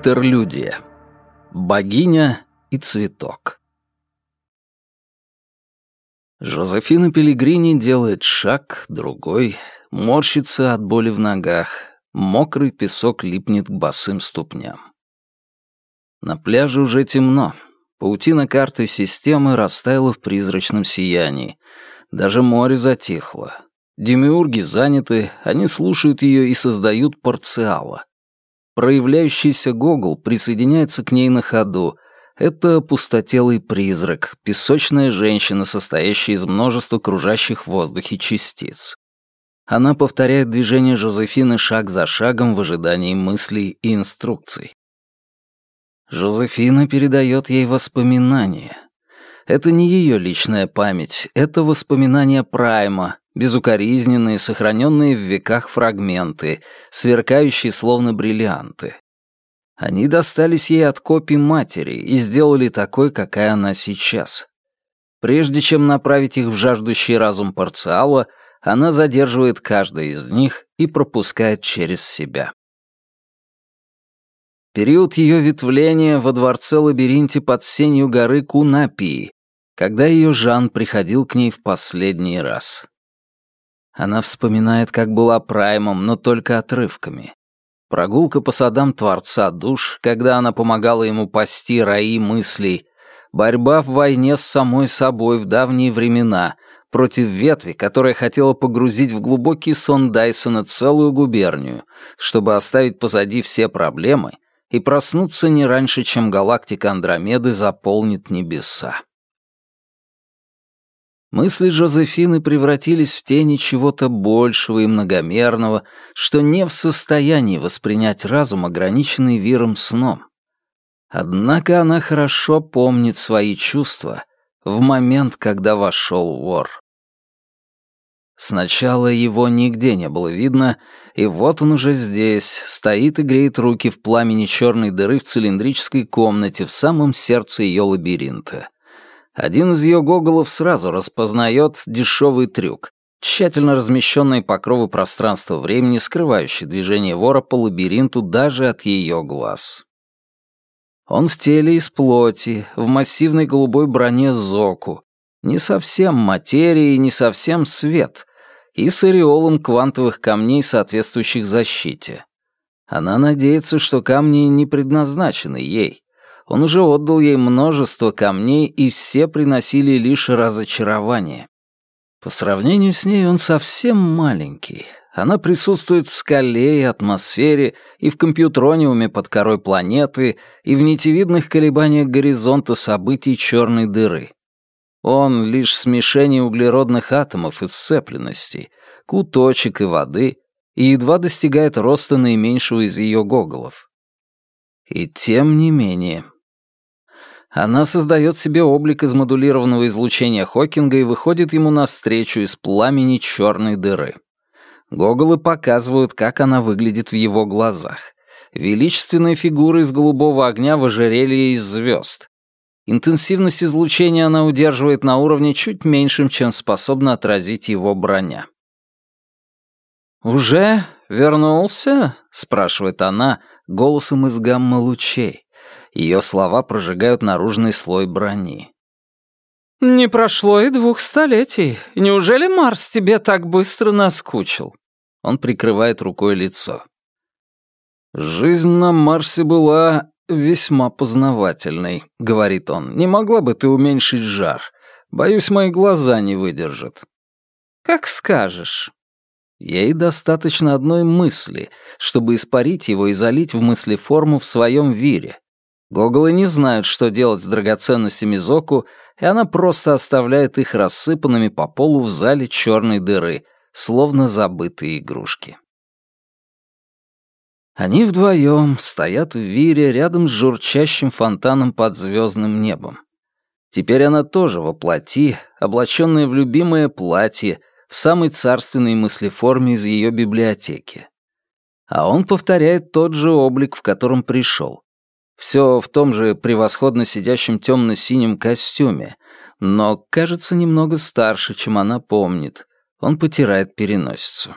Интерлюдия. Богиня и цветок. Жозефина Пелигрини делает шаг, другой, морщится от боли в ногах, мокрый песок липнет к босым ступням. На пляже уже темно. Паутина карты системы растаяла в призрачном сиянии. Даже море затихло. Демиурги заняты, они слушают ее и создают парциала. Проявляющийся Гогол присоединяется к ней на ходу. Это пустотелый призрак, песочная женщина, состоящая из множества кружащих в воздухе частиц. Она повторяет движение Жозефины шаг за шагом в ожидании мыслей и инструкций. Жозефина передает ей воспоминания. Это не ее личная память, это воспоминания Прайма, безукоризненные, сохраненные в веках фрагменты, сверкающие словно бриллианты. Они достались ей от копий матери и сделали такой, какая она сейчас. Прежде чем направить их в жаждущий разум Парциала, она задерживает каждое из них и пропускает через себя. Период ее ветвления во дворце-лабиринте под сенью горы Кунапии, когда ее Жан приходил к ней в последний раз. Она вспоминает, как была праймом, но только отрывками. Прогулка по садам Творца Душ, когда она помогала ему пасти раи мыслей, борьба в войне с самой собой в давние времена против ветви, которая хотела погрузить в глубокий сон Дайсона целую губернию, чтобы оставить позади все проблемы и проснуться не раньше, чем галактика Андромеды заполнит небеса. Мысли Жозефины превратились в тени чего-то большего и многомерного, что не в состоянии воспринять разум, ограниченный виром сном. Однако она хорошо помнит свои чувства в момент, когда вошел вор. Сначала его нигде не было видно, и вот он уже здесь, стоит и греет руки в пламени черной дыры в цилиндрической комнате в самом сердце ее лабиринта — один из ее гоголов сразу распознает дешевый трюк, тщательно размещенные покровы пространства-времени, скрывающие движение вора по лабиринту даже от ее глаз. Он в теле из плоти, в массивной голубой броне Зоку, не совсем материи, не совсем свет, и с ореолом квантовых камней, соответствующих защите. Она надеется, что камни не предназначены ей, он уже отдал ей множество камней, и все приносили лишь разочарование. По сравнению с ней он совсем маленький. Она присутствует в скале и атмосфере, и в компьютрониуме под корой планеты, и в нитевидных колебаниях горизонта событий черной дыры. Он — лишь смешение углеродных атомов и сцепленностей, куточек и воды, и едва достигает роста наименьшего из ее гоголов. И тем не менее, она создает себе облик из модулированного излучения Хокинга и выходит ему навстречу из пламени черной дыры. Гоголы показывают, как она выглядит в его глазах. Величественная фигура из голубого огня в ожерелье из звезд. Интенсивность излучения она удерживает на уровне чуть меньшем, чем способна отразить его броня. «Уже вернулся?» — спрашивает она голосом из гамма-лучей. Ее слова прожигают наружный слой брони. «Не прошло и двух столетий. Неужели Марс тебе так быстро наскучил?» Он прикрывает рукой лицо. «Жизнь на Марсе была весьма познавательной», — говорит он. «Не могла бы ты уменьшить жар? Боюсь, мои глаза не выдержат». «Как скажешь». Ей достаточно одной мысли, чтобы испарить его и залить в мыслеформу в своем вире, Гоголы не знают, что делать с драгоценностями Зоку, и она просто оставляет их рассыпанными по полу в зале черной дыры, словно забытые игрушки. Они вдвоем стоят в вире рядом с журчащим фонтаном под звездным небом. Теперь она тоже воплоти, облаченная в любимое платье, в самой царственной мыслеформе из ее библиотеки. А он повторяет тот же облик, в котором пришел. Все в том же превосходно сидящем темно-синем костюме, но кажется немного старше, чем она помнит. Он потирает переносицу.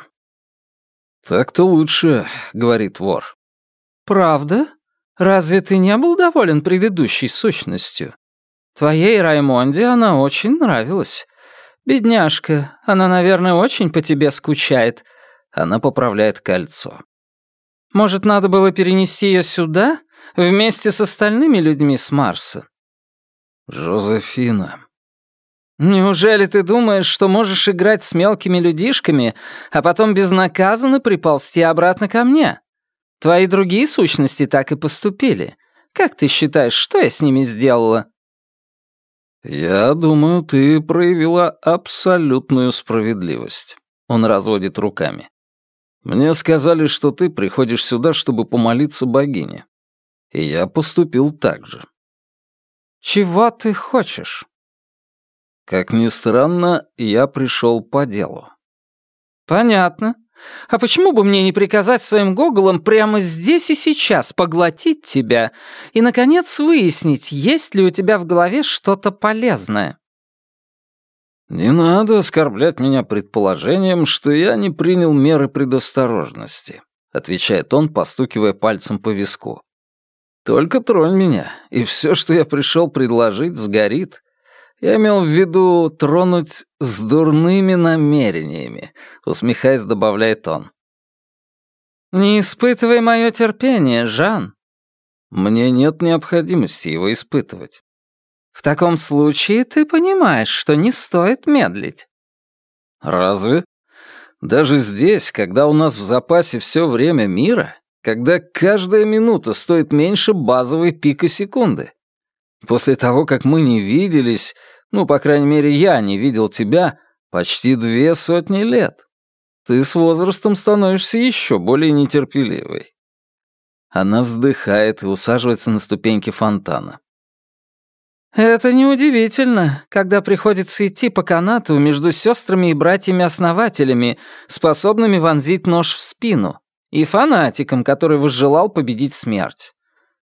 «Так-то лучше», — говорит вор. «Правда?» «Разве ты не был доволен предыдущей сущностью? Твоей Раймонде она очень нравилась. Бедняжка, она, наверное, очень по тебе скучает». Она поправляет кольцо. «Может, надо было перенести ее сюда, вместе с остальными людьми с Марса?» «Жозефина». «Неужели ты думаешь, что можешь играть с мелкими людишками, а потом безнаказанно приползти обратно ко мне? Твои другие сущности так и поступили. Как ты считаешь, что я с ними сделала?» «Я думаю, ты проявила абсолютную справедливость». Он разводит руками. «Мне сказали, что ты приходишь сюда, чтобы помолиться богине. И я поступил так же». «Чего ты хочешь?» Как ни странно, я пришел по делу. «Понятно. А почему бы мне не приказать своим гоголам прямо здесь и сейчас поглотить тебя и, наконец, выяснить, есть ли у тебя в голове что-то полезное?» «Не надо оскорблять меня предположением, что я не принял меры предосторожности», отвечает он, постукивая пальцем по виску. Только тронь меня, и все, что я пришел предложить, сгорит. Я имел в виду тронуть с дурными намерениями, усмехаясь, добавляет он. Не испытывай мое терпение, Жан. Мне нет необходимости его испытывать. В таком случае ты понимаешь, что не стоит медлить. Разве? Даже здесь, когда у нас в запасе все время мира, когда каждая минута стоит меньше базовой пика секунды. После того, как мы не виделись, ну, по крайней мере, я не видел тебя, почти две сотни лет. Ты с возрастом становишься еще более нетерпеливой. Она вздыхает и усаживается на ступеньки фонтана. «Это неудивительно, когда приходится идти по канату между сестрами и братьями-основателями, способными вонзить нож в спину и фанатиком, который возжелал победить смерть.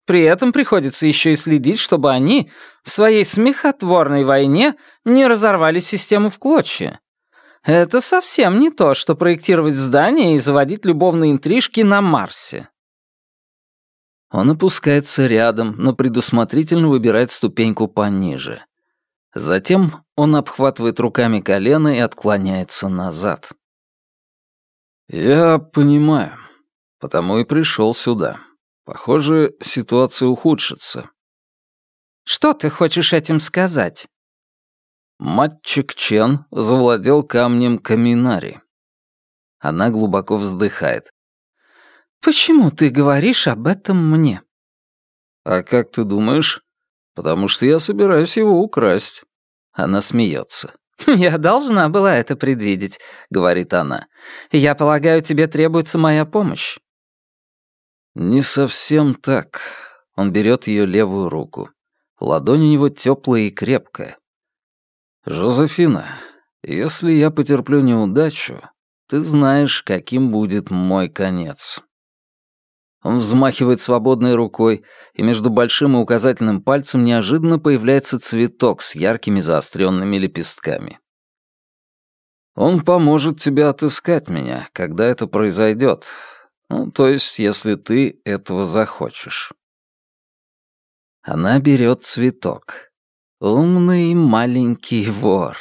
При этом приходится еще и следить, чтобы они в своей смехотворной войне не разорвали систему в клочья. Это совсем не то, что проектировать здания и заводить любовные интрижки на Марсе. Он опускается рядом, но предусмотрительно выбирает ступеньку пониже. Затем он обхватывает руками колено и отклоняется назад. «Я понимаю», Потому и пришел сюда. Похоже, ситуация ухудшится. Что ты хочешь этим сказать? Матчик Чен завладел камнем Каминари. Она глубоко вздыхает. «Почему ты говоришь об этом мне?» «А как ты думаешь? Потому что я собираюсь его украсть». Она смеется. «Я должна была это предвидеть», — говорит она. «Я полагаю, тебе требуется моя помощь». «Не совсем так». Он берет ее левую руку. Ладонь у него теплая и крепкая. «Жозефина, если я потерплю неудачу, ты знаешь, каким будет мой конец». Он взмахивает свободной рукой, и между большим и указательным пальцем неожиданно появляется цветок с яркими заостренными лепестками. Он поможет тебе отыскать меня, когда это произойдет, ну, то есть, если ты этого захочешь. Она берет цветок. Умный маленький вор.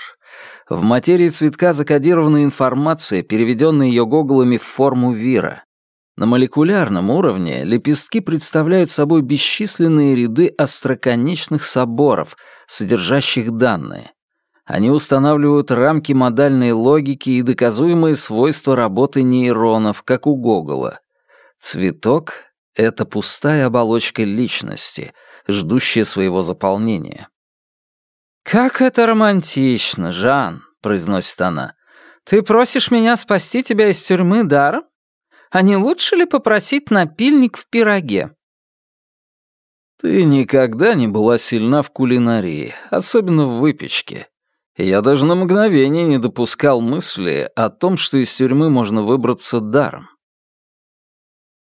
В материи цветка закодирована информация, переведенная ее гоголами в форму вира. На молекулярном уровне лепестки представляют собой бесчисленные ряды остроконечных соборов, содержащих данные. Они устанавливают рамки модальной логики и доказуемые свойства работы нейронов, как у Гогола. Цветок — это пустая оболочка личности, ждущая своего заполнения. «Как это романтично, Жан!» — произносит она. «Ты просишь меня спасти тебя из тюрьмы даром? А не лучше ли попросить напильник в пироге?» «Ты никогда не была сильна в кулинарии, особенно в выпечке. Я даже на мгновение не допускал мысли о том, что из тюрьмы можно выбраться даром.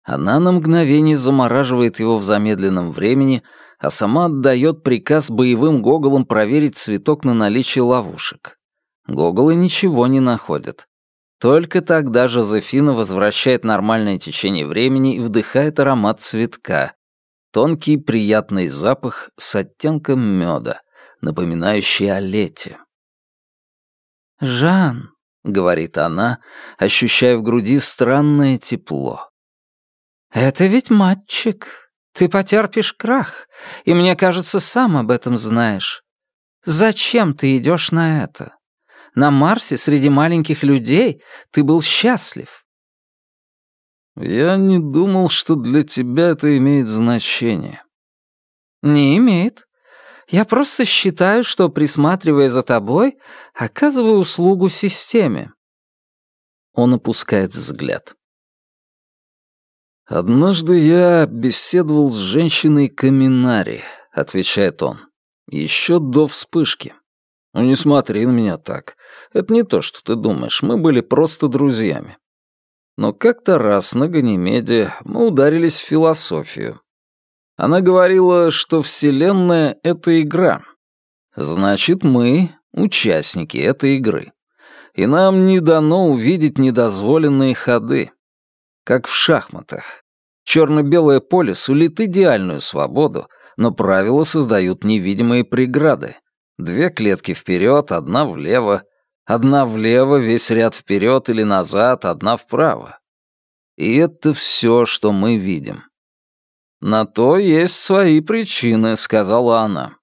Она на мгновение замораживает его в замедленном времени, а сама отдает приказ боевым гоголам проверить цветок на наличие ловушек. Гоголы ничего не находят. Только тогда Жозефина возвращает нормальное течение времени и вдыхает аромат цветка. Тонкий приятный запах с оттенком меда, напоминающий о лете. «Жан», — говорит она, ощущая в груди странное тепло. «Это ведь мальчик. Ты потерпишь крах, и, мне кажется, сам об этом знаешь. Зачем ты идешь на это? На Марсе среди маленьких людей ты был счастлив». «Я не думал, что для тебя это имеет значение». «Не имеет. Я просто считаю, что, присматривая за тобой, оказываю услугу системе». Он опускает взгляд. «Однажды я беседовал с женщиной Каминари», — отвечает он. «Еще до вспышки. Ну не смотри на меня так. Это не то, что ты думаешь. Мы были просто друзьями. Но как-то раз на Ганимеде мы ударились в философию. Она говорила, что Вселенная — это игра. Значит, мы — участники этой игры. И нам не дано увидеть недозволенные ходы. Как в шахматах. Черно-белое поле сулит идеальную свободу, но правила создают невидимые преграды. Две клетки вперед, одна влево, одна влево, весь ряд вперед или назад, одна вправо. И это все, что мы видим. «На то есть свои причины», — сказала она.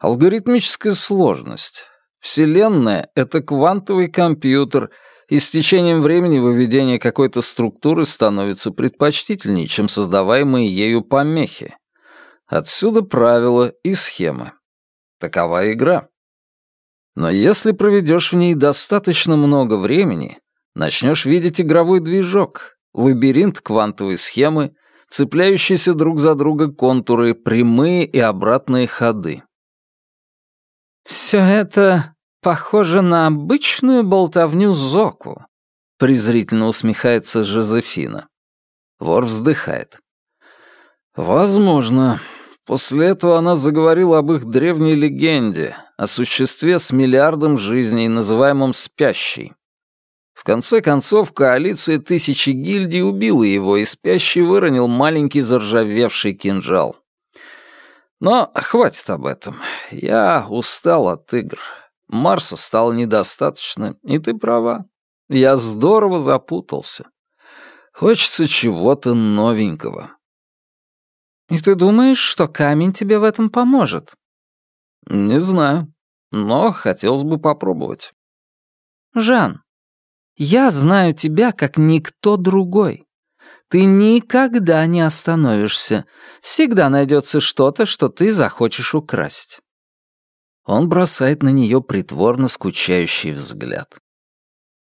«Алгоритмическая сложность. Вселенная — это квантовый компьютер, и с течением времени выведение какой-то структуры становится предпочтительнее, чем создаваемые ею помехи. Отсюда правила и схемы. Такова игра. Но если проведешь в ней достаточно много времени, начнешь видеть игровой движок, лабиринт квантовой схемы — цепляющиеся друг за друга контуры, прямые и обратные ходы. «Все это похоже на обычную болтовню Зоку», — презрительно усмехается Жозефина. Вор вздыхает. «Возможно. После этого она заговорила об их древней легенде, о существе с миллиардом жизней, называемом «спящей». В конце концов, коалиция тысячи гильдий убила его, и спящий выронил маленький заржавевший кинжал. Но хватит об этом. Я устал от игр. Марса стало недостаточно, и ты права. Я здорово запутался. Хочется чего-то новенького. И ты думаешь, что камень тебе в этом поможет? Не знаю, но хотелось бы попробовать. Жан, я знаю тебя, как никто другой. Ты никогда не остановишься. Всегда найдется что-то, что ты захочешь украсть». Он бросает на нее притворно скучающий взгляд.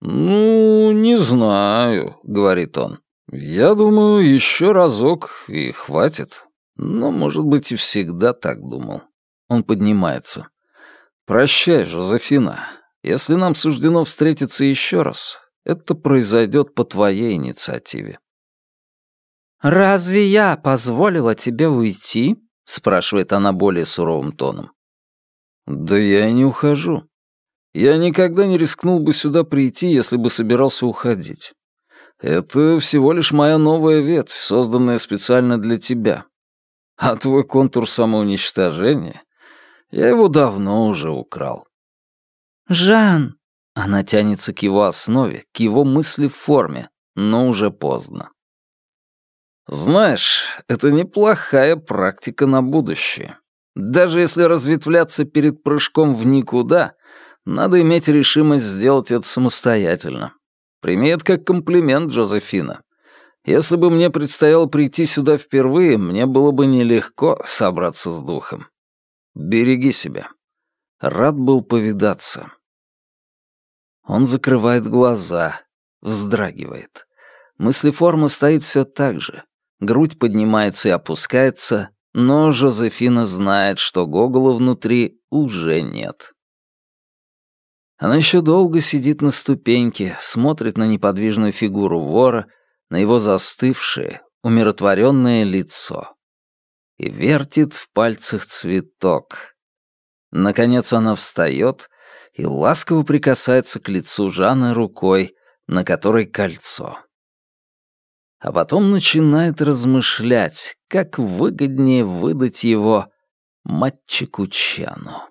«Ну, не знаю», — говорит он. «Я думаю, еще разок и хватит. Но, может быть, и всегда так думал». Он поднимается. «Прощай, Жозефина. Если нам суждено встретиться еще раз, это произойдет по твоей инициативе». «Разве я позволила тебе уйти?» — спрашивает она более суровым тоном. «Да я и не ухожу. Я никогда не рискнул бы сюда прийти, если бы собирался уходить. Это всего лишь моя новая ветвь, созданная специально для тебя. А твой контур самоуничтожения, я его давно уже украл. «Жан!» Она тянется к его основе, к его мысли в форме, но уже поздно. Знаешь, это неплохая практика на будущее. Даже если разветвляться перед прыжком в никуда, надо иметь решимость сделать это самостоятельно. Прими это как комплимент, Джозефина. Если бы мне предстояло прийти сюда впервые, мне было бы нелегко собраться с духом. Береги себя. Рад был повидаться. Он закрывает глаза, вздрагивает. Мыслеформа стоит все так же. Грудь поднимается и опускается, но Жозефина знает, что Гогола внутри уже нет. Она еще долго сидит на ступеньке, смотрит на неподвижную фигуру вора, на его застывшее, умиротворенное лицо. И вертит в пальцах цветок. Наконец она встает и ласково прикасается к лицу Жанны рукой, на которой кольцо. а потом начинает размышлять, как выгоднее выдать его мальчику Чану.